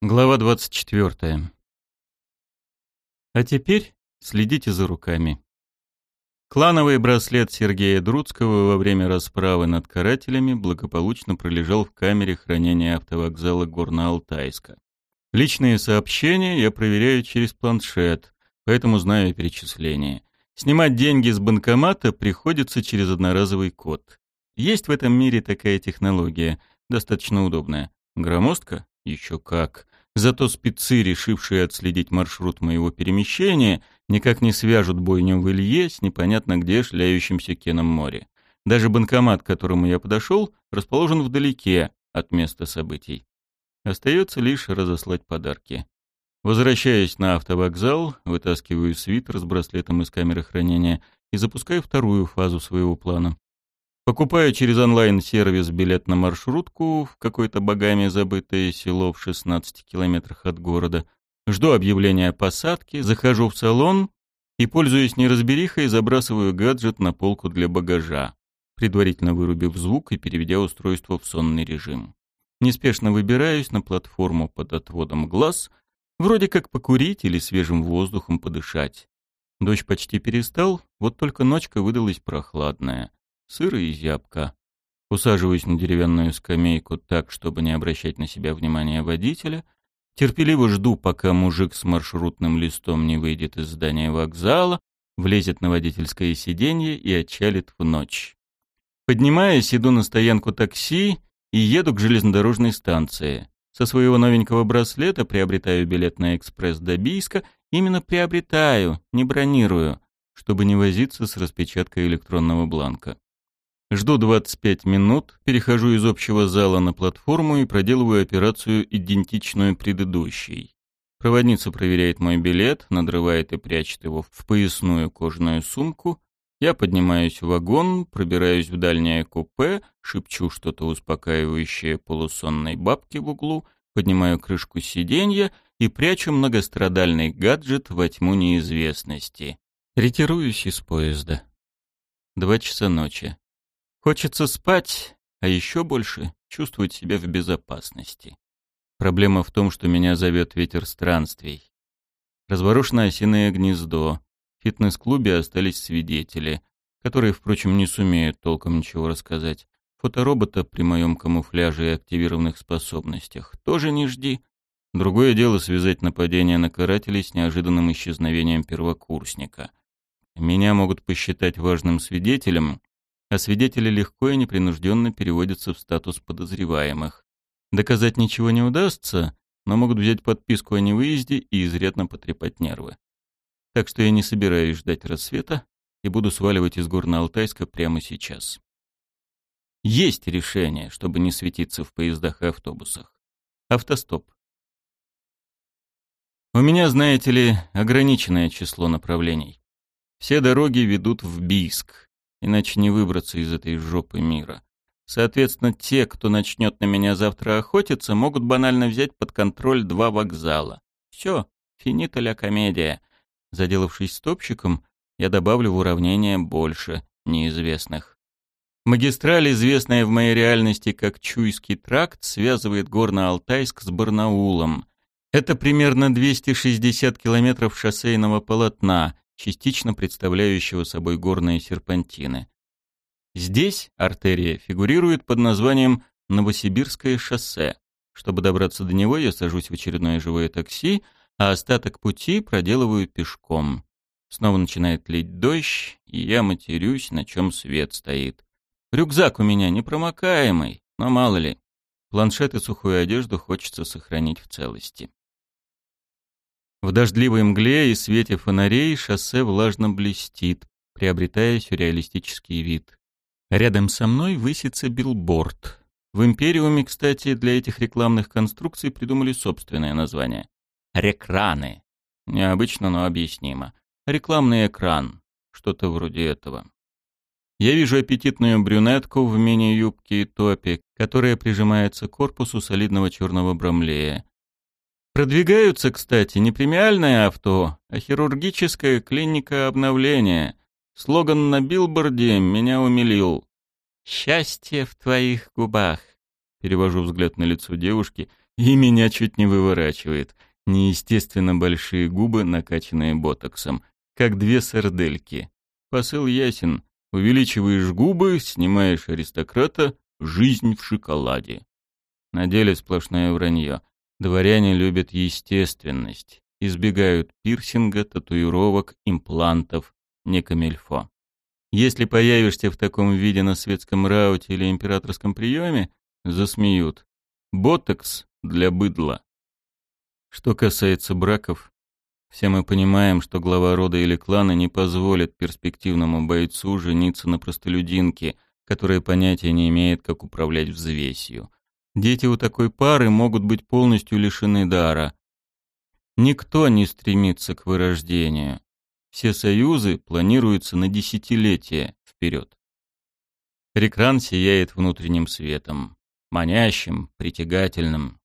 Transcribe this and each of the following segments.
Глава 24. А теперь следите за руками. Клановый браслет Сергея Друцкого во время расправы над карателями благополучно пролежал в камере хранения автовокзала Горно-Алтайска. Личные сообщения я проверяю через планшет, поэтому знаю перечисления. Снимать деньги с банкомата приходится через одноразовый код. Есть в этом мире такая технология, достаточно удобная. Громоздка? Еще как. Зато спецы, решившие отследить маршрут моего перемещения, никак не свяжут бойню в Илье с непонятно где шляющимся Кеном море. Даже банкомат, к которому я подошел, расположен вдалеке от места событий. Остается лишь разослать подарки. Возвращаясь на автовокзал, вытаскиваю свитер с браслетом из камеры хранения и запускаю вторую фазу своего плана. Покупаю через онлайн-сервис билет на маршрутку в какое-то богами забытое село в 16 километрах от города. Жду объявления о посадке, захожу в салон и, пользуясь неразберихой, забрасываю гаджет на полку для багажа, предварительно вырубив звук и переведя устройство в сонный режим. Неспешно выбираюсь на платформу под отводом глаз, вроде как покурить или свежим воздухом подышать. Дождь почти перестал, вот только ночка выдалась прохладная сыро и зябко. Усаживаюсь на деревянную скамейку так, чтобы не обращать на себя внимания водителя. Терпеливо жду, пока мужик с маршрутным листом не выйдет из здания вокзала, влезет на водительское сиденье и отчалит в ночь. Поднимаясь, иду на стоянку такси и еду к железнодорожной станции. Со своего новенького браслета приобретаю билет на экспресс до Бийска. Именно приобретаю, не бронирую, чтобы не возиться с распечаткой электронного бланка. Жду 25 минут, перехожу из общего зала на платформу и проделываю операцию, идентичную предыдущей. Проводница проверяет мой билет, надрывает и прячет его в поясную кожаную сумку. Я поднимаюсь в вагон, пробираюсь в дальнее купе, шепчу что-то успокаивающее полусонной бабке в углу, поднимаю крышку сиденья и прячу многострадальный гаджет во тьму неизвестности. Ретируюсь из поезда. Два часа ночи. Хочется спать, а еще больше чувствовать себя в безопасности. Проблема в том, что меня зовет ветер странствий. Разворошено осиное гнездо. В фитнес-клубе остались свидетели, которые, впрочем, не сумеют толком ничего рассказать. Фоторобота при моем камуфляже и активированных способностях тоже не жди. Другое дело связать нападение на карателей с неожиданным исчезновением первокурсника. Меня могут посчитать важным свидетелем, а свидетели легко и непринужденно переводятся в статус подозреваемых. Доказать ничего не удастся, но могут взять подписку о невыезде и изрядно потрепать нервы. Так что я не собираюсь ждать рассвета и буду сваливать из Горно-Алтайска прямо сейчас. Есть решение, чтобы не светиться в поездах и автобусах. Автостоп. У меня, знаете ли, ограниченное число направлений. Все дороги ведут в Бийск, иначе не выбраться из этой жопы мира. Соответственно, те, кто начнет на меня завтра охотиться, могут банально взять под контроль два вокзала. Все, финита ля комедия. Заделавшись стопщиком, я добавлю в уравнение больше неизвестных. Магистраль, известная в моей реальности как Чуйский тракт, связывает Горно-Алтайск с Барнаулом. Это примерно 260 километров шоссейного полотна, частично представляющего собой горные серпантины. Здесь артерия фигурирует под названием Новосибирское шоссе. Чтобы добраться до него, я сажусь в очередное живое такси, а остаток пути проделываю пешком. Снова начинает лить дождь, и я матерюсь, на чем свет стоит. Рюкзак у меня непромокаемый, но мало ли. Планшет и сухую одежду хочется сохранить в целости. В дождливой мгле и свете фонарей шоссе влажно блестит, приобретая сюрреалистический вид. Рядом со мной высится билборд. В Империуме, кстати, для этих рекламных конструкций придумали собственное название. Рекраны. Необычно, но объяснимо. Рекламный экран. Что-то вроде этого. Я вижу аппетитную брюнетку в мини-юбке и топе, которая прижимается к корпусу солидного черного брамлея. Продвигаются, кстати, не премиальное авто, а хирургическая клиника обновления. Слоган на билборде меня умилил. «Счастье в твоих губах». Перевожу взгляд на лицо девушки И меня чуть не выворачивает. Неестественно большие губы, накачанные ботоксом, как две сардельки. Посыл ясен. Увеличиваешь губы, снимаешь аристократа, жизнь в шоколаде. На деле сплошное вранье. Дворяне любят естественность, избегают пирсинга, татуировок, имплантов, не камельфо. Если появишься в таком виде на светском рауте или императорском приеме, засмеют. Ботокс для быдла. Что касается браков, все мы понимаем, что глава рода или клана не позволит перспективному бойцу жениться на простолюдинке, которая понятия не имеет, как управлять взвесью. Дети у такой пары могут быть полностью лишены дара. Никто не стремится к вырождению. Все союзы планируются на десятилетия вперед. Рекран сияет внутренним светом, манящим, притягательным.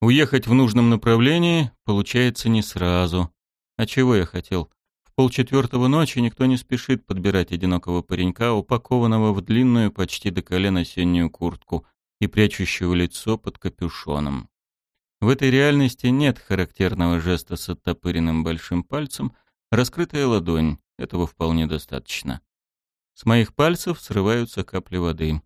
Уехать в нужном направлении получается не сразу. А чего я хотел? В полчетвертого ночи никто не спешит подбирать одинокого паренька, упакованного в длинную почти до колен осеннюю куртку и прячущего лицо под капюшоном. В этой реальности нет характерного жеста с оттопыренным большим пальцем, раскрытая ладонь, этого вполне достаточно. С моих пальцев срываются капли воды.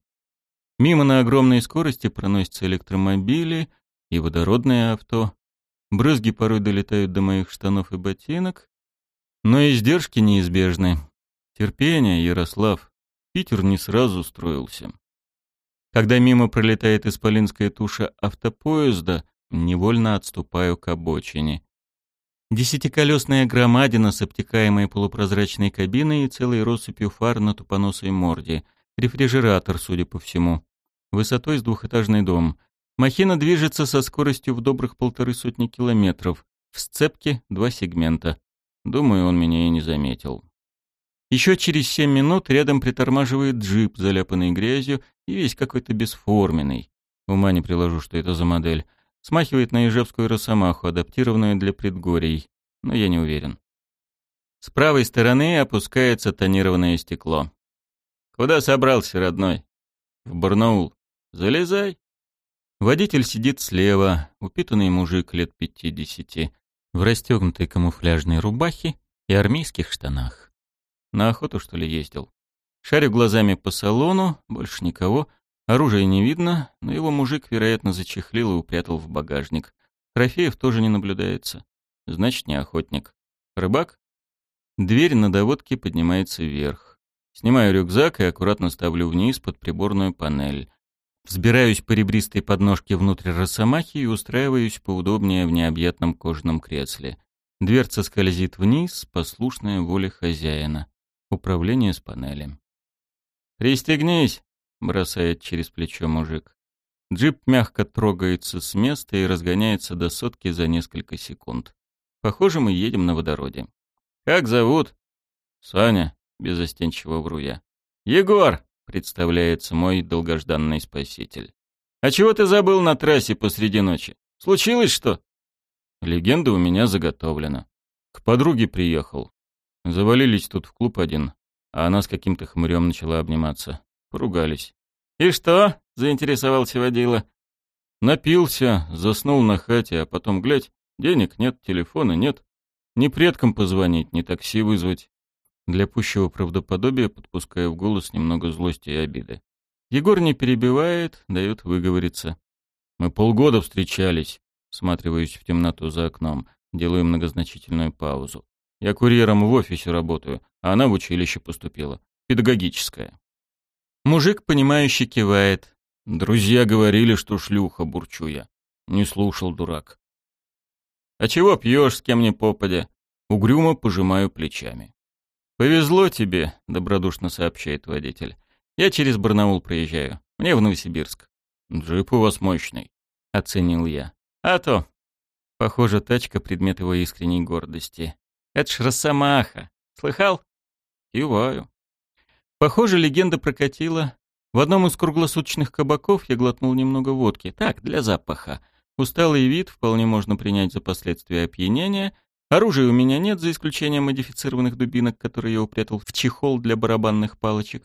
Мимо на огромной скорости проносятся электромобили — и водородное авто. Брызги порой долетают до моих штанов и ботинок, но издержки неизбежны. Терпение, Ярослав. Питер не сразу строился. Когда мимо пролетает исполинская туша автопоезда, невольно отступаю к обочине. Десятиколесная громадина с обтекаемой полупрозрачной кабиной и целой россыпью фар на тупоносой морде. Рефрижератор, судя по всему. Высотой с двухэтажный дом. Махина движется со скоростью в добрых полторы сотни километров. В сцепке два сегмента. Думаю, он меня и не заметил. Еще через семь минут рядом притормаживает джип, заляпанный грязью и весь какой-то бесформенный. Ума не приложу, что это за модель. Смахивает на ежевскую росомаху, адаптированную для предгорий. Но я не уверен. С правой стороны опускается тонированное стекло. «Куда собрался, родной?» «В Барнаул». «Залезай». Водитель сидит слева, упитанный мужик лет пятидесяти, в расстегнутой камуфляжной рубахе и армейских штанах. На охоту, что ли, ездил? Шарю глазами по салону, больше никого. Оружия не видно, но его мужик, вероятно, зачехлил и упрятал в багажник. Трофеев тоже не наблюдается. Значит, не охотник. Рыбак? Дверь на доводке поднимается вверх. Снимаю рюкзак и аккуратно ставлю вниз под приборную панель. Взбираюсь по ребристой подножке внутрь росомахи и устраиваюсь поудобнее в необъятном кожаном кресле. Дверца скользит вниз, послушная воле хозяина. Управление с панели. «Пристегнись!» — бросает через плечо мужик. Джип мягко трогается с места и разгоняется до сотки за несколько секунд. Похоже, мы едем на водороде. «Как зовут?» «Саня», — безостенчиво вру я. «Егор!» представляется мой долгожданный спаситель. «А чего ты забыл на трассе посреди ночи? Случилось что?» Легенда у меня заготовлена. К подруге приехал. Завалились тут в клуб один, а она с каким-то хмырем начала обниматься. Поругались. «И что?» — заинтересовался водила. Напился, заснул на хате, а потом, глядь, денег нет, телефона нет. Ни предкам позвонить, ни такси вызвать. Для пущего правдоподобия подпуская в голос немного злости и обиды. Егор не перебивает, дает выговориться. Мы полгода встречались, всматриваюсь в темноту за окном, делаю многозначительную паузу. Я курьером в офисе работаю, а она в училище поступила. Педагогическое. Мужик, понимающий, кивает. Друзья говорили, что шлюха, бурчу я. Не слушал, дурак. «А чего пьешь, с кем не попадя?» Угрюмо пожимаю плечами. «Повезло тебе», — добродушно сообщает водитель. «Я через Барнаул проезжаю. Мне в Новосибирск». «Джип у вас мощный», — оценил я. «А то». Похоже, тачка — предмет его искренней гордости. «Это ж Росомаха. Слыхал?» «Киваю». Похоже, легенда прокатила. В одном из круглосуточных кабаков я глотнул немного водки. Так, для запаха. Усталый вид вполне можно принять за последствия опьянения — Оружия у меня нет, за исключением модифицированных дубинок, которые я упрятал в чехол для барабанных палочек.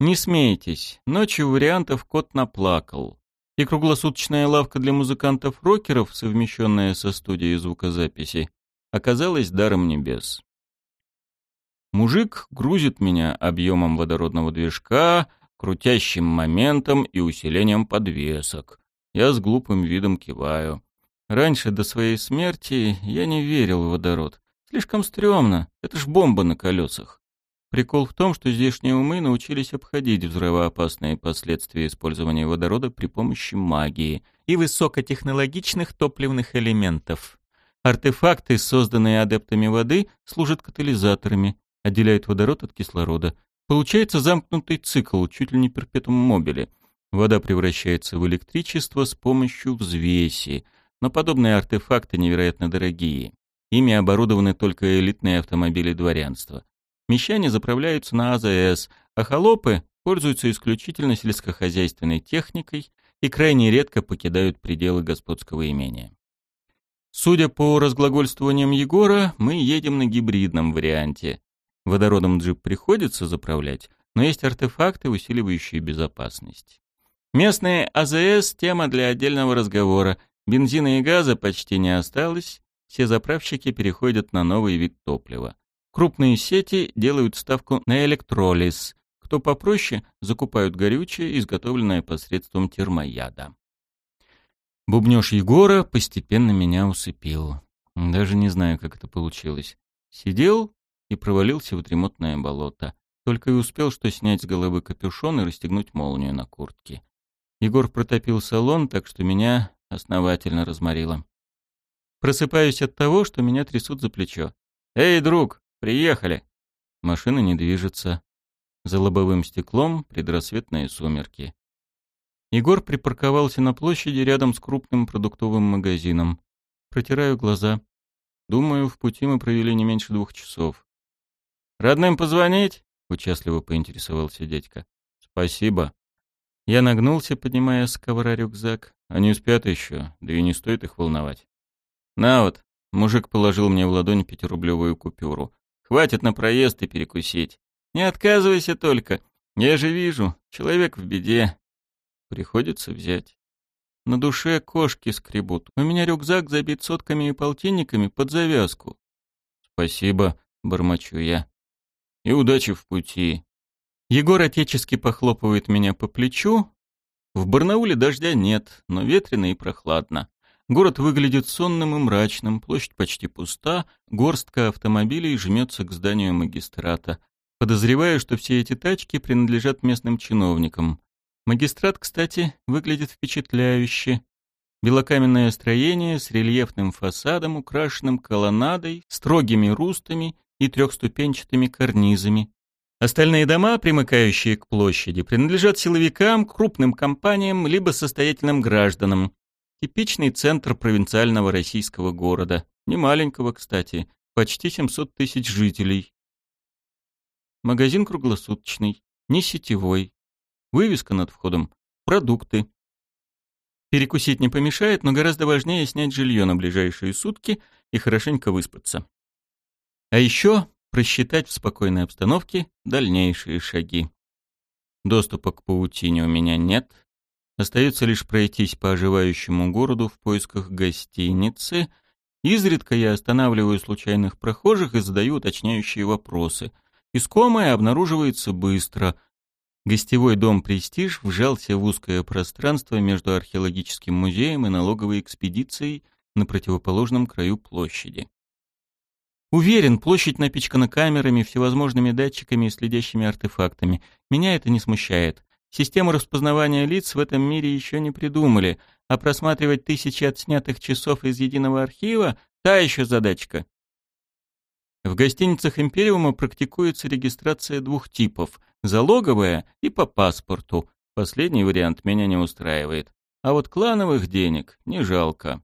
Не смейтесь, ночью вариантов кот наплакал. и круглосуточная лавка для музыкантов-рокеров, совмещенная со студией звукозаписи, оказалась даром небес. Мужик грузит меня объемом водородного движка, крутящим моментом и усилением подвесок. Я с глупым видом киваю. Раньше, до своей смерти, я не верил в водород. Слишком стрёмно, это ж бомба на колесах. Прикол в том, что здешние умы научились обходить взрывоопасные последствия использования водорода при помощи магии и высокотехнологичных топливных элементов. Артефакты, созданные адептами воды, служат катализаторами, отделяют водород от кислорода. Получается замкнутый цикл, чуть ли не перпетум мобили. Вода превращается в электричество с помощью взвеси, но подобные артефакты невероятно дорогие. Ими оборудованы только элитные автомобили дворянства. Мещане заправляются на АЗС, а холопы пользуются исключительно сельскохозяйственной техникой и крайне редко покидают пределы господского имения. Судя по разглагольствованиям Егора, мы едем на гибридном варианте. Водородом джип приходится заправлять, но есть артефакты, усиливающие безопасность. Местные АЗС – тема для отдельного разговора. Бензина и газа почти не осталось, все заправщики переходят на новый вид топлива. Крупные сети делают ставку на электролиз. Кто попроще, закупают горючее, изготовленное посредством термояда. Бубнёж Егора постепенно меня усыпил. Даже не знаю, как это получилось. Сидел и провалился в дремотное болото. Только и успел что снять с головы капюшон и расстегнуть молнию на куртке. Егор протопил салон, так что меня основательно разморило. Просыпаюсь от того, что меня трясут за плечо. «Эй, друг, приехали!» Машина не движется. За лобовым стеклом предрассветные сумерки. Егор припарковался на площади рядом с крупным продуктовым магазином. Протираю глаза. Думаю, в пути мы провели не меньше двух часов. «Родным позвонить?» — участливо поинтересовался дядька. «Спасибо». Я нагнулся, поднимая с ковра рюкзак. Они спят еще, да и не стоит их волновать. «На вот», — мужик положил мне в ладонь пятирублевую купюру. «Хватит на проезд и перекусить. Не отказывайся только. Я же вижу, человек в беде. Приходится взять. На душе кошки скребут. У меня рюкзак забит сотками и полтинниками под завязку». «Спасибо», — бормочу я. «И удачи в пути». Егор отечески похлопывает меня по плечу. В Барнауле дождя нет, но ветрено и прохладно. Город выглядит сонным и мрачным, площадь почти пуста, горстка автомобилей жмется к зданию магистрата. Подозреваю, что все эти тачки принадлежат местным чиновникам. Магистрат, кстати, выглядит впечатляюще. Белокаменное строение с рельефным фасадом, украшенным колоннадой, строгими рустами и трехступенчатыми карнизами. Остальные дома, примыкающие к площади, принадлежат силовикам, крупным компаниям либо состоятельным гражданам. Типичный центр провинциального российского города. Не маленького, кстати. Почти 700 тысяч жителей. Магазин круглосуточный, не сетевой. Вывеска над входом. Продукты. Перекусить не помешает, но гораздо важнее снять жилье на ближайшие сутки и хорошенько выспаться. А еще просчитать в спокойной обстановке дальнейшие шаги. Доступа к паутине у меня нет, Остается лишь пройтись по оживающему городу в поисках гостиницы. Изредка я останавливаю случайных прохожих и задаю уточняющие вопросы. Искомое обнаруживается быстро. Гостевой дом «Престиж» вжался в узкое пространство между археологическим музеем и налоговой экспедицией на противоположном краю площади. Уверен, площадь напичкана камерами, всевозможными датчиками и следящими артефактами. Меня это не смущает. Систему распознавания лиц в этом мире еще не придумали, а просматривать тысячи отснятых часов из единого архива – та еще задачка. В гостиницах Империума практикуется регистрация двух типов – залоговая и по паспорту. Последний вариант меня не устраивает. А вот клановых денег не жалко.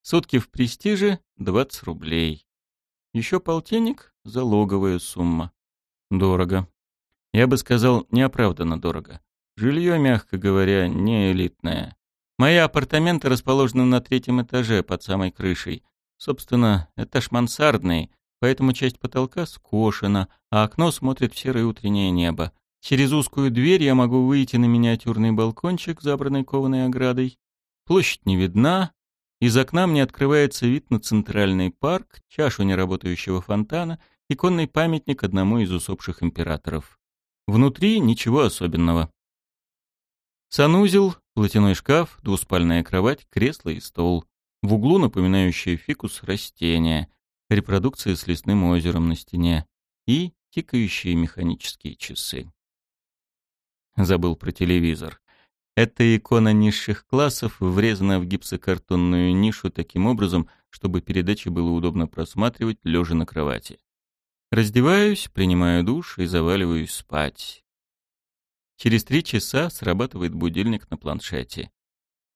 Сутки в престиже – 20 рублей. Еще полтинник – залоговая сумма. Дорого. Я бы сказал, неоправданно дорого. Жилье, мягко говоря, не элитное. Мои апартаменты расположены на третьем этаже под самой крышей. Собственно, этаж мансардный, поэтому часть потолка скошена, а окно смотрит в серое утреннее небо. Через узкую дверь я могу выйти на миниатюрный балкончик, забранный кованой оградой. Площадь не видна. Из окна мне открывается вид на центральный парк, чашу неработающего фонтана и конный памятник одному из усопших императоров. Внутри ничего особенного. Санузел, платяной шкаф, двуспальная кровать, кресло и стол. В углу напоминающее фикус растения, репродукция с лесным озером на стене и тикающие механические часы. Забыл про телевизор. Эта икона низших классов врезана в гипсокартонную нишу таким образом, чтобы передачи было удобно просматривать, лежа на кровати. Раздеваюсь, принимаю душ и заваливаюсь спать. Через три часа срабатывает будильник на планшете.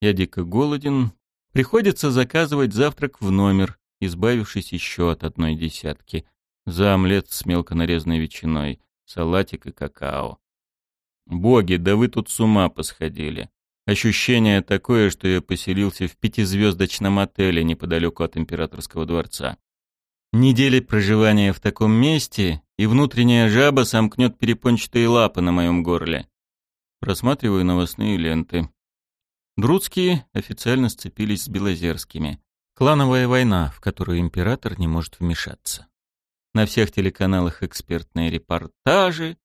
Я дико голоден. Приходится заказывать завтрак в номер, избавившись еще от одной десятки. За омлет с мелко нарезанной ветчиной, салатик и какао. Боги, да вы тут с ума посходили. Ощущение такое, что я поселился в пятизвездочном отеле неподалеку от императорского дворца. Неделя проживания в таком месте, и внутренняя жаба сомкнет перепончатые лапы на моем горле. Просматриваю новостные ленты. Друцкие официально сцепились с Белозерскими. Клановая война, в которую император не может вмешаться. На всех телеканалах экспертные репортажи.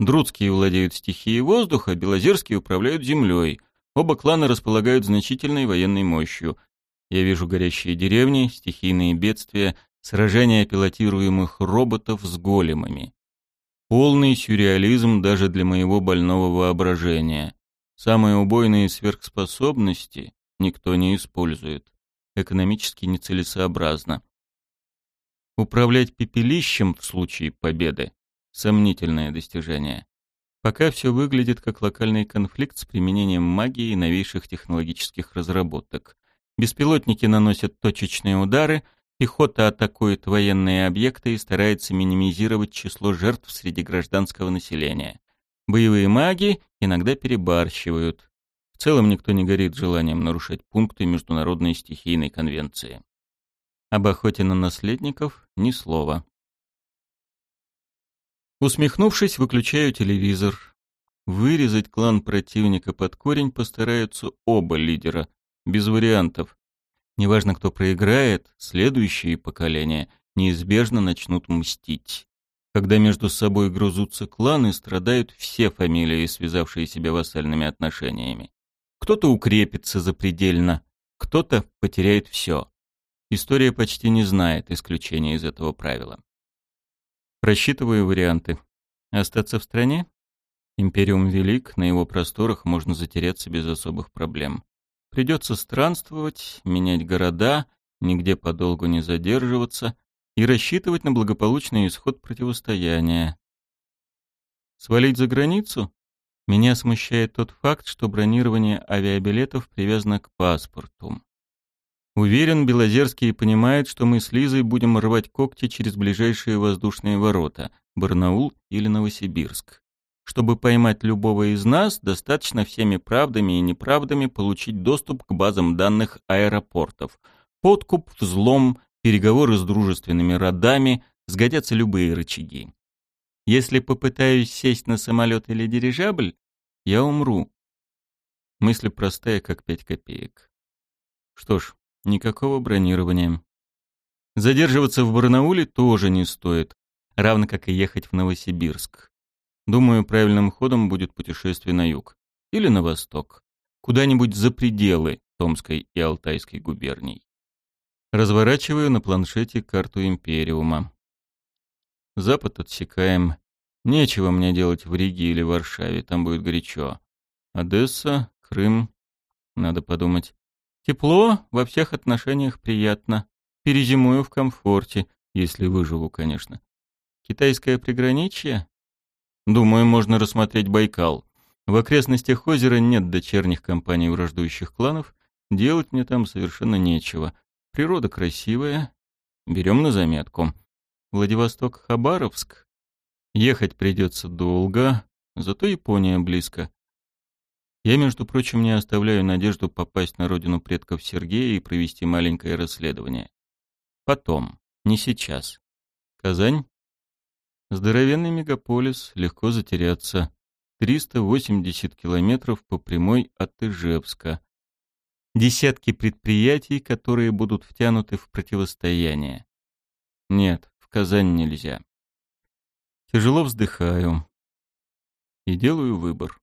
Друцкие владеют стихией воздуха, Белозерские управляют землей. Оба клана располагают значительной военной мощью. Я вижу горящие деревни, стихийные бедствия, сражения пилотируемых роботов с големами. Полный сюрреализм даже для моего больного воображения. Самые убойные сверхспособности никто не использует. Экономически нецелесообразно. Управлять пепелищем в случае победы – сомнительное достижение. Пока все выглядит как локальный конфликт с применением магии и новейших технологических разработок. Беспилотники наносят точечные удары, Пехота атакует военные объекты и старается минимизировать число жертв среди гражданского населения. Боевые маги иногда перебарщивают. В целом никто не горит желанием нарушать пункты Международной стихийной конвенции. Об охоте на наследников ни слова. Усмехнувшись, выключаю телевизор. Вырезать клан противника под корень постараются оба лидера, без вариантов. Неважно, кто проиграет, следующие поколения неизбежно начнут мстить. Когда между собой грызутся кланы, страдают все фамилии, связавшие себя вассальными отношениями. Кто-то укрепится запредельно, кто-то потеряет все. История почти не знает исключения из этого правила. Просчитываю варианты. Остаться в стране? Империум велик, на его просторах можно затеряться без особых проблем. Придется странствовать, менять города, нигде подолгу не задерживаться и рассчитывать на благополучный исход противостояния. Свалить за границу? Меня смущает тот факт, что бронирование авиабилетов привязано к паспорту. Уверен, Белозерский понимает, что мы с Лизой будем рвать когти через ближайшие воздушные ворота – Барнаул или Новосибирск. Чтобы поймать любого из нас, достаточно всеми правдами и неправдами получить доступ к базам данных аэропортов. Подкуп, взлом, переговоры с дружественными родами, сгодятся любые рычаги. Если попытаюсь сесть на самолет или дирижабль, я умру. Мысль простая, как пять копеек. Что ж, никакого бронирования. Задерживаться в Барнауле тоже не стоит, равно как и ехать в Новосибирск. Думаю, правильным ходом будет путешествие на юг или на восток, куда-нибудь за пределы Томской и Алтайской губерний. Разворачиваю на планшете карту Империума. Запад отсекаем. Нечего мне делать в Риге или Варшаве, там будет горячо. Одесса, Крым, надо подумать. Тепло, во всех отношениях приятно. Перезимую в комфорте, если выживу, конечно. Китайское приграничье? Думаю, можно рассмотреть Байкал. В окрестностях озера нет дочерних компаний враждующих кланов, делать мне там совершенно нечего. Природа красивая. Берем на заметку. Владивосток-Хабаровск. Ехать придется долго, зато Япония близко. Я, между прочим, не оставляю надежду попасть на родину предков Сергея и провести маленькое расследование. Потом, не сейчас. Казань Здоровенный мегаполис, легко затеряться. 380 километров по прямой от Ижевска. Десятки предприятий, которые будут втянуты в противостояние. Нет, Казань нельзя. Тяжело вздыхаю и делаю выбор.